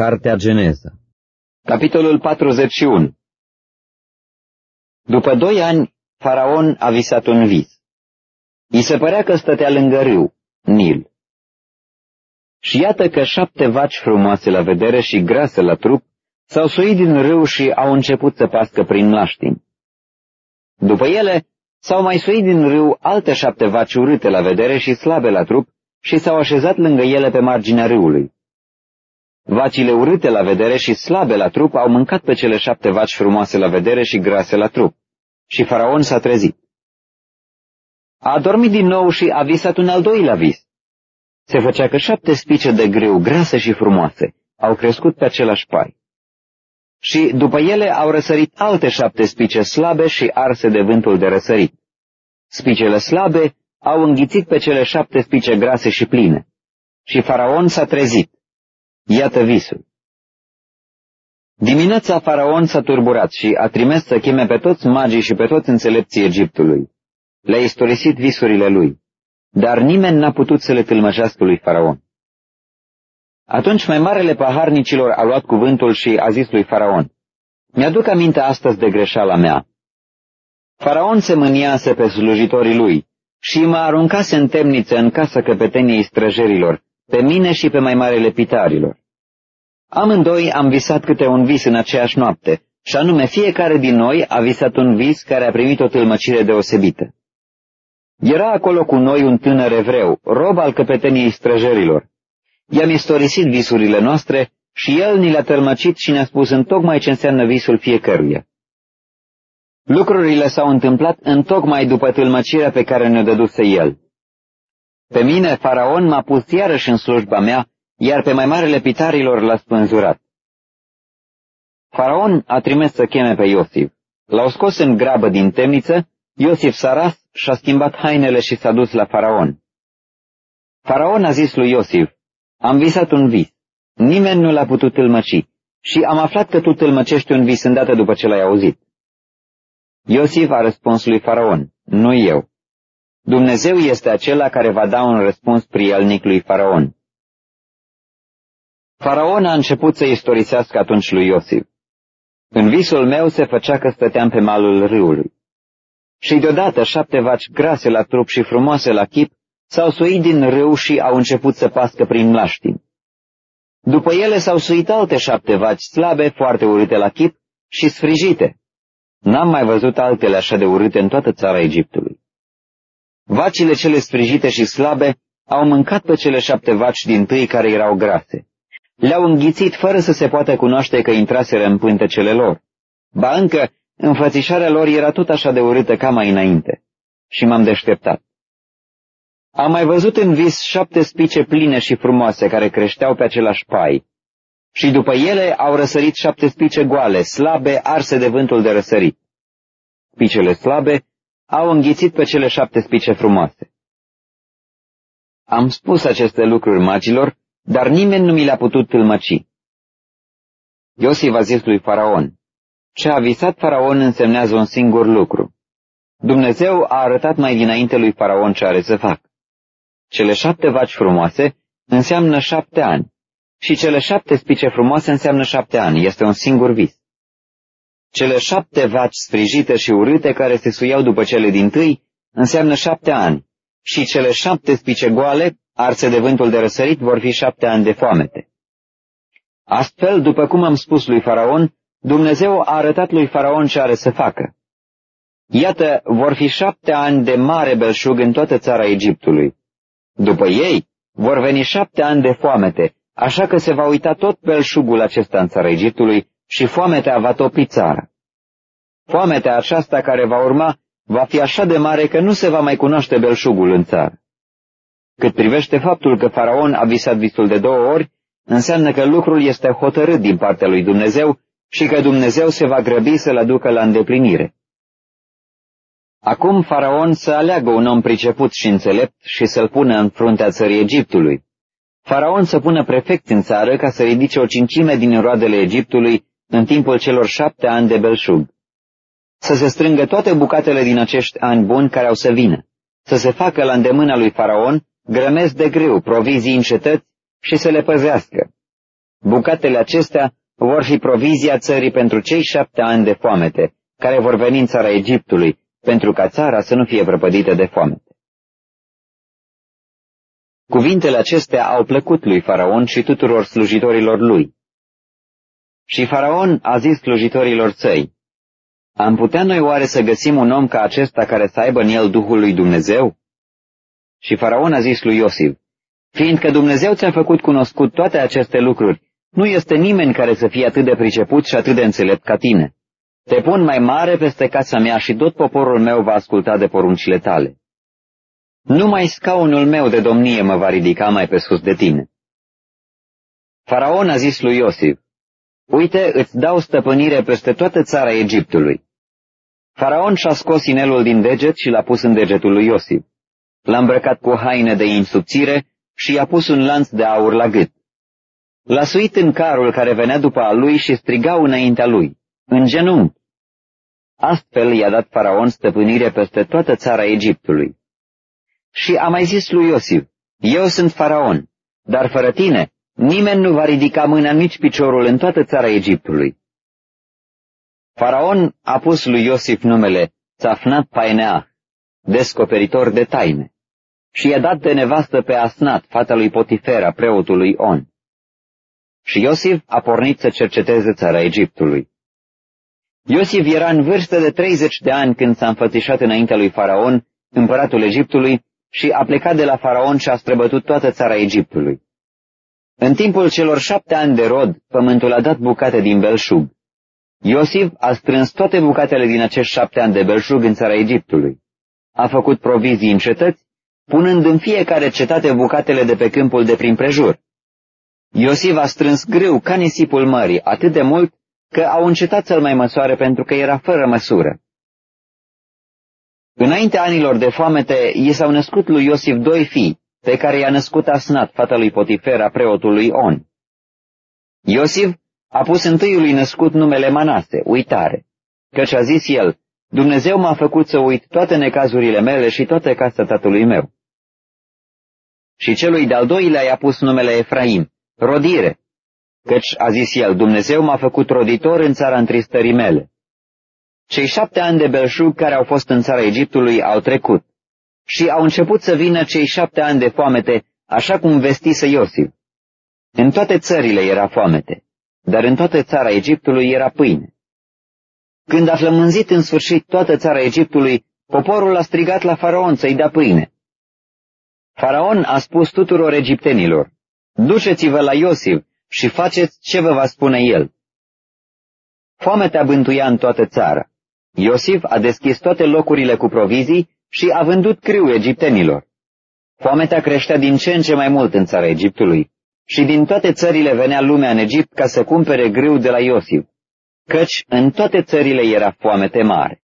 Cartea Geneza Capitolul 41 După doi ani, Faraon a visat un vis. I se părea că stătea lângă râu, Nil. Și iată că șapte vaci frumoase la vedere și grase la trup s-au suit din râu și au început să pască prin mlaștini. După ele, s-au mai suit din râu alte șapte vaci urâte la vedere și slabe la trup și s-au așezat lângă ele pe marginea râului. Vacile urâte la vedere și slabe la trup au mâncat pe cele șapte vaci frumoase la vedere și grase la trup. Și faraon s-a trezit. A dormit din nou și a visat un al doilea vis. Se făcea că șapte spice de greu, grase și frumoase, au crescut pe același pai. Și după ele au răsărit alte șapte spice slabe și arse de vântul de răsărit. Spicele slabe au înghițit pe cele șapte spice grase și pline. Și faraon s-a trezit. Iată visul. Dimineața faraon s-a turburat și a trimis să cheme pe toți magii și pe toți înțelepții Egiptului. Le-a istorisit visurile lui, dar nimeni n-a putut să le tâlmășească lui faraon. Atunci mai marele paharnicilor a luat cuvântul și a zis lui faraon, Mi-aduc aminte astăzi de greșeala mea. Faraon se mâniase pe slujitorii lui și mă aruncase în temniță în casa căpeteniei străjerilor, pe mine și pe mai marele pitarilor. Amândoi am visat câte un vis în aceeași noapte, și anume fiecare din noi a visat un vis care a primit o tâlmăcire deosebită. Era acolo cu noi un tânăr evreu, rob al căpeteniei străjerilor. I-am istorisit visurile noastre și el ni le-a tălmăcit și ne-a spus în tocmai ce înseamnă visul fiecăruia. Lucrurile s-au întâmplat în tocmai după tâlmăcirea pe care ne-o dăduse el. Pe mine, faraon m-a pus iarăși în slujba mea, iar pe mai marele pitarilor l-a spânzurat. Faraon a trimis să cheme pe Iosif. L-au scos în grabă din temniță, Iosif s-a ras și-a schimbat hainele și s-a dus la faraon. Faraon a zis lui Iosif, am visat un vis. Nimeni nu l-a putut tâlmăci și am aflat că tu tâlmăcești un vis îndată după ce l-ai auzit. Iosif a răspuns lui Faraon, nu eu. Dumnezeu este acela care va da un răspuns prielnic lui Faraon. Faraon a început să istorisească atunci lui Iosif. În visul meu se făcea că stăteam pe malul râului. Și deodată șapte vaci grase la trup și frumoase la chip s-au suit din râu și au început să pască prin mlaștini. După ele s-au suit alte șapte vaci slabe, foarte urâte la chip și sfrijite. N-am mai văzut altele așa de urâte în toată țara Egiptului. Vacile cele sfrijite și slabe au mâncat pe cele șapte vaci din tâi care erau grase. Le-au înghițit fără să se poată cunoaște că intraseră în pântecele lor. Ba încă, înfățișarea lor era tot așa de urâtă ca mai înainte. Și m-am deșteptat. Am mai văzut în vis șapte spice pline și frumoase care creșteau pe același pai. Și după ele au răsărit șapte spice goale, slabe, arse de vântul de răsărit. Spicele slabe au înghițit pe cele șapte spice frumoase. Am spus aceste lucruri magilor, dar nimeni nu mi le-a putut tâlmăci. Iosif a zis lui Faraon, ce a visat Faraon însemnează un singur lucru. Dumnezeu a arătat mai dinainte lui Faraon ce are să facă. Cele șapte vaci frumoase înseamnă șapte ani și cele șapte spice frumoase înseamnă șapte ani. Este un singur vis. Cele șapte vaci sfrijite și urâte care se suiau după cele din tâi înseamnă șapte ani și cele șapte spice goale, arse de vântul de răsărit, vor fi șapte ani de foamete. Astfel, după cum am spus lui Faraon, Dumnezeu a arătat lui Faraon ce are să facă. Iată, vor fi șapte ani de mare belșug în toată țara Egiptului. După ei, vor veni șapte ani de foamete, așa că se va uita tot belșugul acesta în țara Egiptului și foametea va topi țara. Foametea aceasta care va urma va fi așa de mare că nu se va mai cunoaște belșugul în țară. Cât privește faptul că faraon a visat visul de două ori, înseamnă că lucrul este hotărât din partea lui Dumnezeu și că Dumnezeu se va grăbi să-l aducă la îndeplinire. Acum faraon să aleagă un om priceput și înțelept și să-l pună în fruntea țării Egiptului. Faraon să pună prefect în țară ca să ridice o cincime din roadele Egiptului în timpul celor șapte ani de belșug. Să se strângă toate bucatele din acești ani buni care au să vină. Să se facă la îndemâna lui Faraon grămezi de greu, provizii în cetăți și să le păzească. Bucatele acestea vor fi provizia țării pentru cei șapte ani de foamete, care vor veni în țara Egiptului, pentru ca țara să nu fie prăpădită de foamete. Cuvintele acestea au plăcut lui Faraon și tuturor slujitorilor lui. Și Faraon a zis slujitorilor săi, Am putea noi oare să găsim un om ca acesta care să aibă în el Duhul lui Dumnezeu? Și Faraon a zis lui Iosif, Fiindcă Dumnezeu ți-a făcut cunoscut toate aceste lucruri, nu este nimeni care să fie atât de priceput și atât de înțelept ca tine. Te pun mai mare peste casa mea și tot poporul meu va asculta de poruncile tale. Numai scaunul meu de domnie mă va ridica mai pe sus de tine. Faraon a zis lui Iosif, Uite, îți dau stăpânire peste toată țara Egiptului. Faraon și-a scos inelul din deget și l-a pus în degetul lui Iosif. L-a îmbrăcat cu haine de insubțire și i-a pus un lanț de aur la gât. L-a suit în carul care venea după a lui și strigau înaintea lui, în genunchi. Astfel i-a dat faraon stăpânire peste toată țara Egiptului. Și a mai zis lui Iosif, eu sunt faraon, dar fără tine nimeni nu va ridica mâna nici piciorul în toată țara Egiptului. Faraon a pus lui Iosif numele Țafnat Paineah, descoperitor de taine, și i-a dat de nevastă pe Asnat, fata lui Potifera, preotului On. Și Iosif a pornit să cerceteze țara Egiptului. Iosif era în vârstă de 30 de ani când s-a înfățișat înaintea lui Faraon, împăratul Egiptului, și a plecat de la Faraon și a străbătut toată țara Egiptului. În timpul celor șapte ani de rod, pământul a dat bucate din belșug. Iosif a strâns toate bucatele din acești șapte ani de belșug în țara Egiptului. A făcut provizii în cetăți, punând în fiecare cetate bucatele de pe câmpul de prin prejur. Iosif a strâns greu ca nisipul mării, atât de mult că au încetat să-l mai măsoare pentru că era fără măsură. Înainte anilor de foamete, i s-au născut lui Iosif doi fii, pe care i-a născut Asnat, fata lui Potifera, preotului On. Iosif a pus întâiului născut numele Manase, uitare, căci a zis el, Dumnezeu m-a făcut să uit toate necazurile mele și toate casa tatălui meu. Și celui de-al doilea i-a pus numele Efraim, rodire, căci a zis el, Dumnezeu m-a făcut roditor în țara întristării mele. Cei șapte ani de belșug care au fost în țara Egiptului au trecut și au început să vină cei șapte ani de foamete, așa cum vestise Iosif. În toate țările era foamete, dar în toată țara Egiptului era pâine. Când a flămânzit în sfârșit toată țara Egiptului, poporul a strigat la faraon să-i dea pâine. Faraon a spus tuturor egiptenilor, duceți-vă la Iosif și faceți ce vă va spune el. Foamea bântuia în toată țara. Iosif a deschis toate locurile cu provizii și a vândut criu egiptenilor. Foamea creștea din ce în ce mai mult în țara Egiptului și din toate țările venea lumea în Egipt ca să cumpere grâu de la Iosif, căci în toate țările era foamete mare.